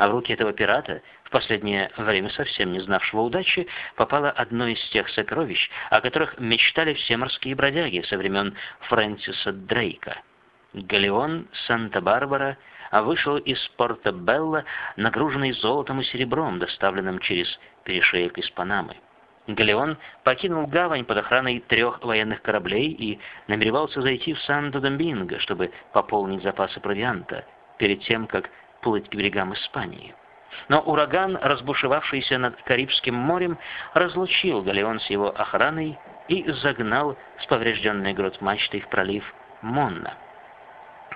А в руки этого пирата, в последнее время совсем не знавшего удачи, попало одно из тех сокровищ, о которых мечтали все морские бродяги со времен Фрэнсиса Дрейка. Галеон Санта-Барбара вышел из Порто-Белла, нагруженный золотом и серебром, доставленным через перешеек из Панамы. Галеон покинул гавань под охраной трех военных кораблей и намеревался зайти в Санто-Доминго, чтобы пополнить запасы провианта, перед тем, как плыть к берегам Испании. Но ураган, разбушевавшийся над Карибским морем, разлучил галеон с его охраной и загнал с поврежденной грот мачтой в пролив Монна.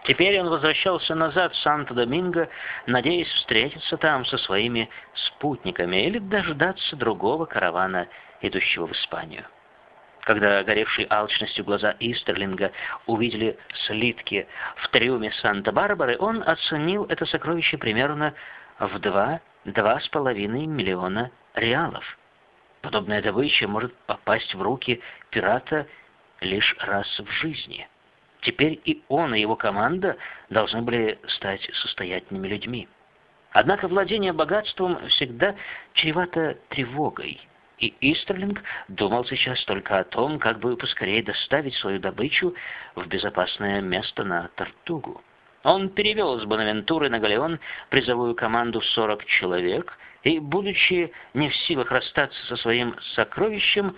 Теперь он возвращался назад в Санто-Доминго, надеясь встретиться там со своими спутниками или дождаться другого каравана, идущего в Испанию. Когда горевшие алчностью глаза Истерлинга увидели слитки в трюме Санта-Барбары, он оценил это сокровище примерно в два-два с половиной миллиона реалов. Подобная добыча может попасть в руки пирата лишь раз в жизни. Теперь и он, и его команда должны были стать состоятельными людьми. Однако владение богатством всегда чревато тревогой – и Истерлинг думал сейчас только о том, как бы поскорее доставить свою добычу в безопасное место на Тартугу. Он перевел с Бонавентуры на Галеон призовую команду 40 человек и, будучи не в силах расстаться со своим сокровищем,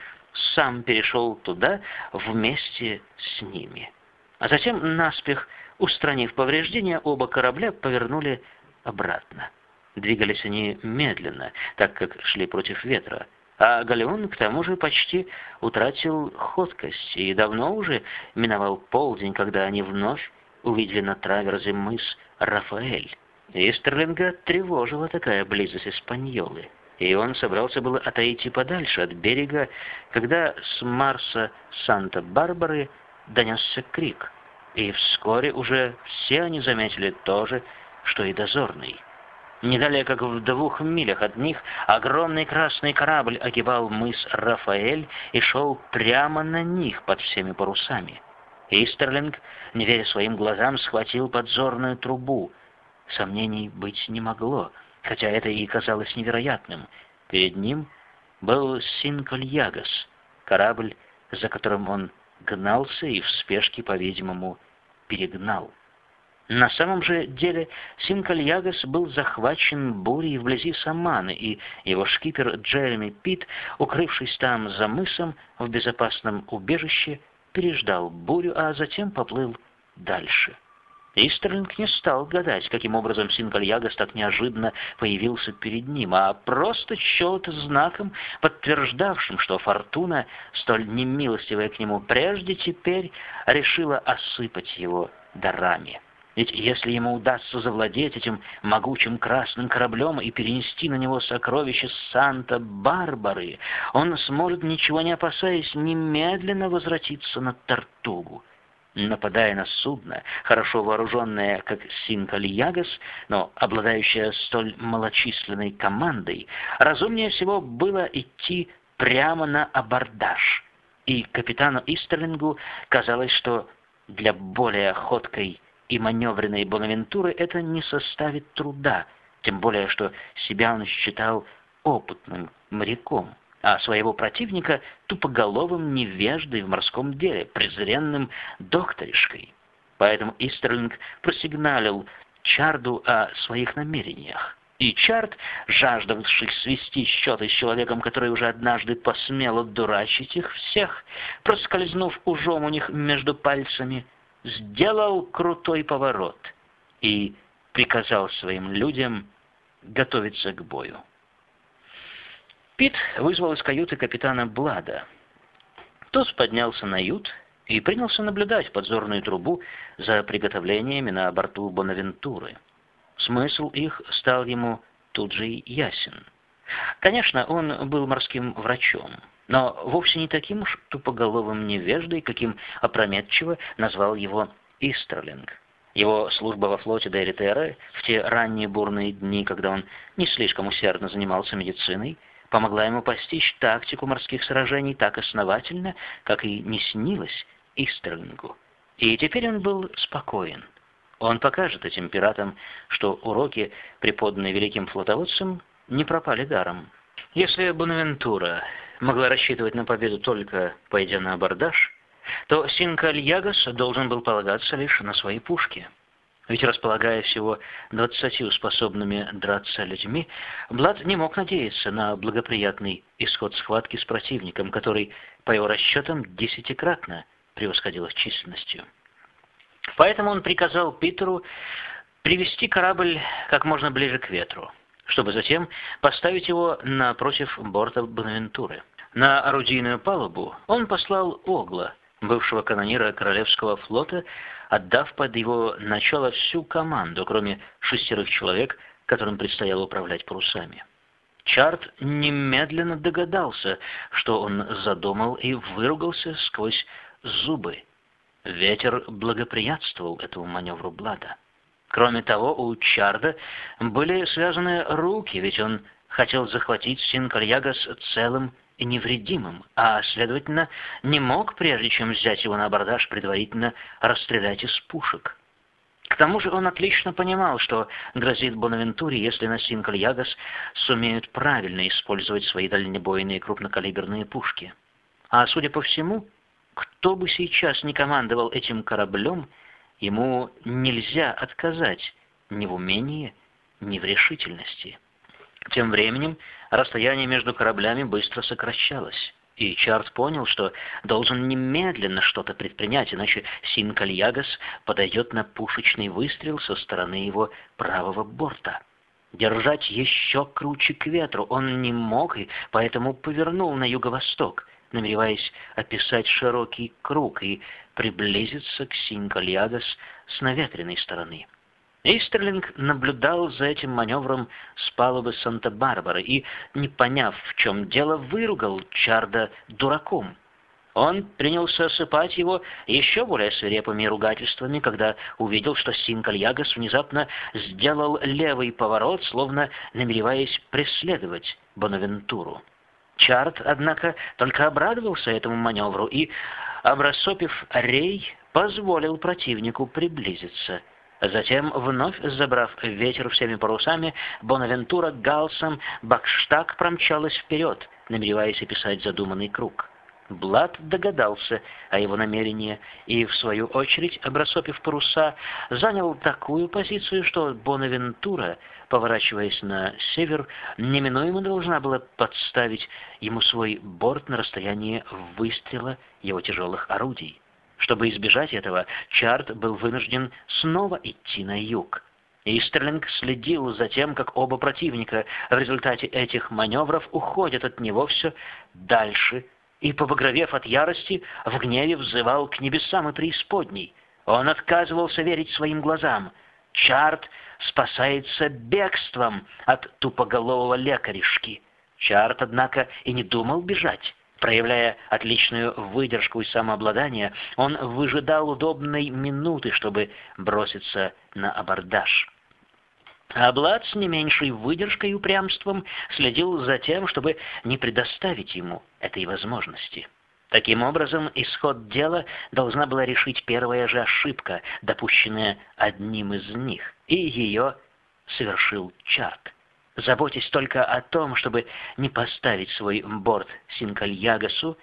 сам перешел туда вместе с ними. А затем, наспех устранив повреждения, оба корабля повернули обратно. Двигались они медленно, так как шли против ветра. А Галеон, к тому же, почти утратил ходкость и давно уже миновал полдень, когда они вновь увидели на траверзе мыс Рафаэль. Истерлинга тревожила такая близость Испаньолы, и он собрался было отойти подальше от берега, когда с Марса Санта-Барбары донесся крик, и вскоре уже все они заметили то же, что и дозорный. Не далее, как в двух милях от них, огромный красный корабль огибал мыс Рафаэль и шел прямо на них под всеми парусами. Истерлинг, не веря своим глазам, схватил подзорную трубу. Сомнений быть не могло, хотя это и казалось невероятным. Перед ним был Синкольягас, корабль, за которым он гнался и в спешке, по-видимому, перегнал. На самом же деле Синкальягас был захвачен бурей вблизи Саманы, и его шкипер Джереми Пит, укрывшись там за мысом в безопасном убежище, переждал бурю, а затем поплыл дальше. Истерлинг не стал гадать, каким образом Синкальягас так неожиданно появился перед ним, а просто счел это знаком, подтверждавшим, что Фортуна, столь немилостивая к нему прежде, теперь решила осыпать его дарами. Ведь если ему удастся завладеть этим могучим красным кораблем и перенести на него сокровища Санта-Барбары, он сможет, ничего не опасаясь, немедленно возвратиться на Тартугу. Нападая на судно, хорошо вооруженное, как Синкальягас, но обладающее столь малочисленной командой, разумнее всего было идти прямо на абордаж. И капитану Истерлингу казалось, что для более ходкой и маневренной Бонавентуры это не составит труда, тем более что себя он считал опытным моряком, а своего противника тупоголовым невеждой в морском деле, презренным докторишкой. Поэтому Истерлинг просигналил Чарду о своих намерениях. И Чард, жаждавший свести счеты с человеком, который уже однажды посмел отдурачить их всех, проскользнув ужом у них между пальцами, сделал крутой поворот и приказал своим людям готовиться к бою. Пит вызвал из каюты капитана Блада. Тот поднялся на ют и принялся наблюдать подзорную трубу за приготовлениями на борту Бонавентуры. Смысл их стал ему тут же ясен. Конечно, он был морским врачом, но вовсе не таким уж тупоголовым невеждой, каким опрометчиво назвал его Истерлинг. Его служба во флоте Дейритеры в те ранние бурные дни, когда он не слишком усердно занимался медициной, помогла ему постичь тактику морских сражений так основательно, как и не снилось Истерлингу. И теперь он был спокоен. Он покажет этим пиратам, что уроки, преподанные великим флотоводцем, не пропали даром. Если Бонавентура могла рассчитывать на победу только пойдя на абордаж, то Синкальягас должен был полагаться лишь на свои пушки. Ведь располагая всего двадцатью способными драться людьми, Блад не мог надеяться на благоприятный исход схватки с противником, который, по его расчетам, десятикратно превосходил их численностью. Поэтому он приказал Питеру привести корабль как можно ближе к ветру, чтобы затем поставить его напротив борта Бонавентуры. На орудийную палубу он послал Огла, бывшего канонира Королевского флота, отдав под его начало всю команду, кроме шестерых человек, которым предстояло управлять парусами. Чарт немедленно догадался, что он задумал, и выругался сквозь зубы. Ветер благоприятствовал этому маневру Блада. Кроме того, у Чарда были связаны руки, ведь он хотел захватить Синкальягас целым и невредимым, а, следовательно, не мог, прежде чем взять его на абордаж, предварительно расстрелять из пушек. К тому же он отлично понимал, что грозит Бонавентуре, если на Синкальягас сумеют правильно использовать свои дальнебойные крупнокалиберные пушки. А судя по всему, кто бы сейчас ни командовал этим кораблем, ему нельзя отказать ни в умении, ни в решительности. Тем временем расстояние между кораблями быстро сокращалось, и Чарт понял, что должен немедленно что-то предпринять, иначе Синкальягас подойдет на пушечный выстрел со стороны его правого борта. Держать еще круче к ветру он не мог, и поэтому повернул на юго-восток, намереваясь описать широкий круг и приблизиться к Синкальягас с наветренной стороны. Эйстерлинг наблюдал за этим маневром с палубы Санта-Барбары и, не поняв, в чем дело, выругал Чарда дураком. Он принялся осыпать его еще более свирепыми ругательствами, когда увидел, что Синкальягас внезапно сделал левый поворот, словно намереваясь преследовать Бонавентуру. Чарт, однако, только обрадовался этому маневру и, обрасопив рей, позволил противнику приблизиться – Затем, вновь забрав ветер всеми парусами, Бонавентура галсом Бакштаг промчалась вперед, намереваясь описать задуманный круг. Блад догадался о его намерении и, в свою очередь, обрасопив паруса, занял такую позицию, что Бонавентура, поворачиваясь на север, неминуемо должна была подставить ему свой борт на расстоянии выстрела его тяжелых орудий. Чтобы избежать этого, Чарт был вынужден снова идти на юг. Истерлинг следил за тем, как оба противника в результате этих маневров уходят от него все дальше, и, побагровев от ярости, в гневе взывал к небесам и преисподней. Он отказывался верить своим глазам. Чарт спасается бегством от тупоголового лекаришки. Чарт, однако, и не думал бежать. Проявляя отличную выдержку и самообладание, он выжидал удобной минуты, чтобы броситься на абордаж. А Блад с не меньшей выдержкой и упрямством следил за тем, чтобы не предоставить ему этой возможности. Таким образом, исход дела должна была решить первая же ошибка, допущенная одним из них, и ее совершил Чарт. Заботясь только о том, чтобы не поставить свой борт Синкальягасу,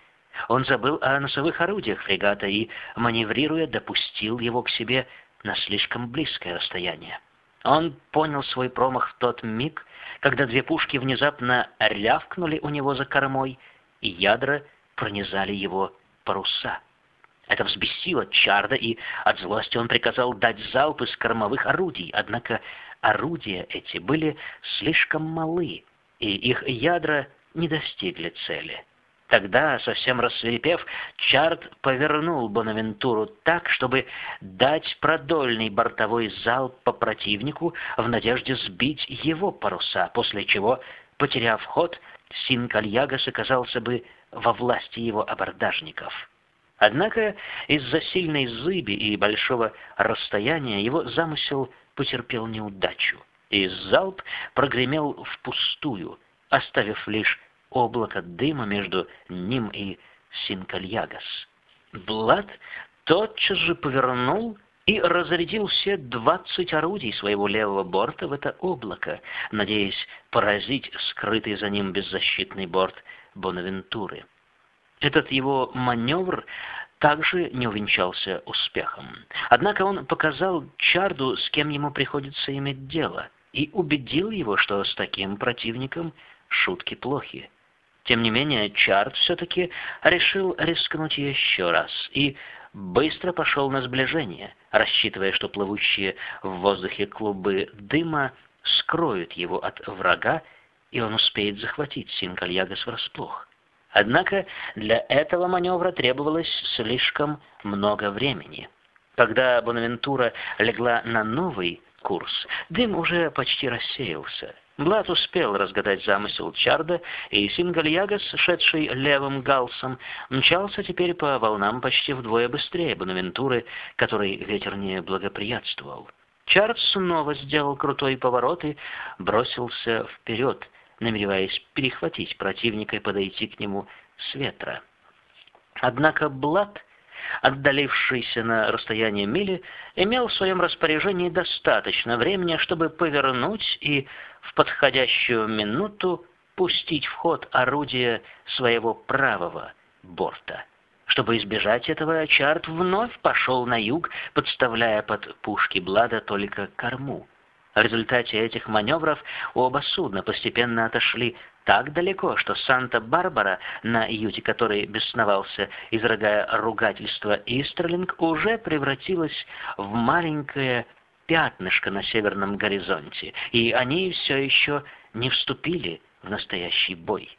он забыл о носовых орудиях фрегата и, маневрируя, допустил его к себе на слишком близкое расстояние. Он понял свой промах в тот миг, когда две пушки внезапно рявкнули у него за кормой, и ядра пронизали его паруса. Это взбесило Чарда, и от злости он приказал дать залп из кормовых орудий, однако орудия эти были слишком малы, и их ядра не достигли цели. Тогда, совсем рассверепев, Чарт повернул Бонавентуру так, чтобы дать продольный бортовой залп по противнику в надежде сбить его паруса, после чего, потеряв ход, Синкальягас оказался бы во власти его абордажников. Однако из-за сильной зыби и большого расстояния его замысел потерпел неудачу, и залп прогремел впустую, оставив лишь облако дыма между ним и Синкальягас. Блад тотчас же повернул и разрядил все двадцать орудий своего левого борта в это облако, надеясь поразить скрытый за ним беззащитный борт Бонавентуры. Этот его маневр также не увенчался успехом. Однако он показал Чарду, с кем ему приходится иметь дело, и убедил его, что с таким противником шутки плохи. Тем не менее, Чард все-таки решил рискнуть еще раз и быстро пошел на сближение, рассчитывая, что плывущие в воздухе клубы дыма скроют его от врага, и он успеет захватить Синкальягас врасплох. Однако для этого маневра требовалось слишком много времени. Когда Бонавентура легла на новый курс, дым уже почти рассеялся. Блад успел разгадать замысел Чарда, и Сингальягас, шедший левым галсом, мчался теперь по волнам почти вдвое быстрее Бонавентуры, который ветер не благоприятствовал. Чард снова сделал крутой поворот и бросился вперед, намереваясь перехватить противника и подойти к нему с ветра. Однако Блад, отдалившийся на расстояние мили, имел в своем распоряжении достаточно времени, чтобы повернуть и в подходящую минуту пустить в ход орудие своего правого борта. Чтобы избежать этого, Чарт вновь пошел на юг, подставляя под пушки Блада только корму. В результате этих маневров оба судна постепенно отошли так далеко, что Санта-Барбара, на юте которой бесновался, изрыгая ругательство Истерлинг, уже превратилась в маленькое пятнышко на северном горизонте, и они все еще не вступили в настоящий бой.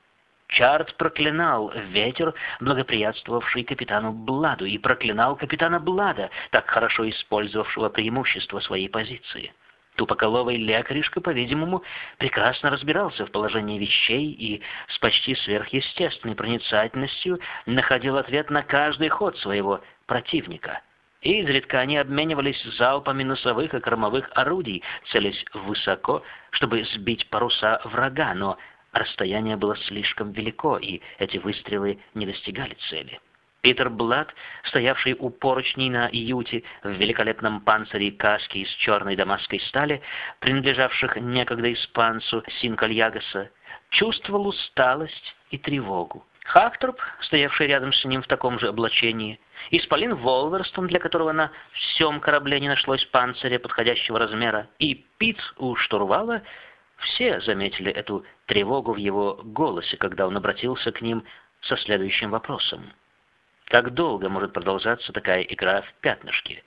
Чарт проклинал ветер, благоприятствовавший капитану Бладу, и проклинал капитана Блада, так хорошо использовавшего преимущество своей позиции. Тупоколовый лекаришка, по-видимому, прекрасно разбирался в положении вещей и с почти сверхъестественной проницательностью находил ответ на каждый ход своего противника. И изредка они обменивались залпами носовых и кормовых орудий, целясь высоко, чтобы сбить паруса врага, но расстояние было слишком велико, и эти выстрелы не достигали цели. Питер Блад, стоявший у поручней на юте в великолепном панцире каски из черной дамасской стали, принадлежавших некогда испанцу Синкальягаса, чувствовал усталость и тревогу. Хактроп, стоявший рядом с ним в таком же облачении, Исполин Волверстон, для которого на всем корабле не нашлось панциря подходящего размера, и Пит у штурвала, все заметили эту тревогу в его голосе, когда он обратился к ним со следующим вопросом. Как долго может продолжаться такая игра в пятнышки?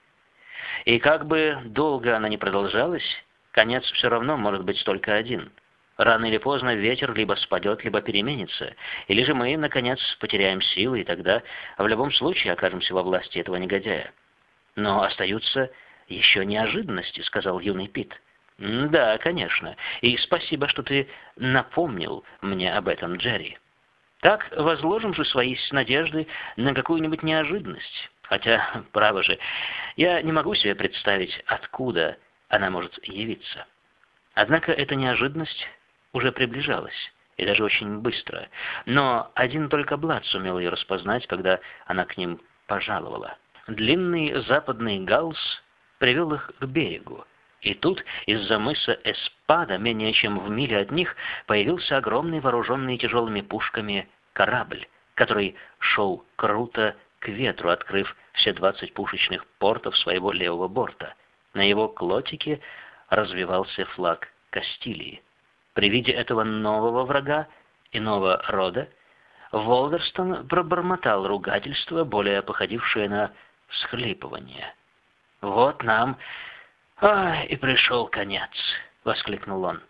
И как бы долго она ни продолжалась, конец все равно может быть только один. Рано или поздно ветер либо спадет, либо переменится, или же мы, наконец, потеряем силы, и тогда в любом случае окажемся во власти этого негодяя. Но остаются еще неожиданности, сказал юный Пит. «Да, конечно. И спасибо, что ты напомнил мне об этом, Джерри». Так возложим же свои надежды на какую-нибудь неожиданность. Хотя, право же, я не могу себе представить, откуда она может явиться. Однако эта неожиданность уже приближалась, и даже очень быстро. Но один только Блад сумел ее распознать, когда она к ним пожаловала. Длинный западный галс привел их к берегу, и тут из-за мыса Эспада, менее чем в миле от них, появился огромный вооруженный тяжелыми пушками корабль, который шел круто к ветру, открыв все двадцать пушечных портов своего левого борта. На его клотике развивался флаг Кастилии. При виде этого нового врага, иного рода, Волверстон пробормотал ругательство, более походившее на всхлипывание. «Вот нам Ай, и пришел конец!» — воскликнул он.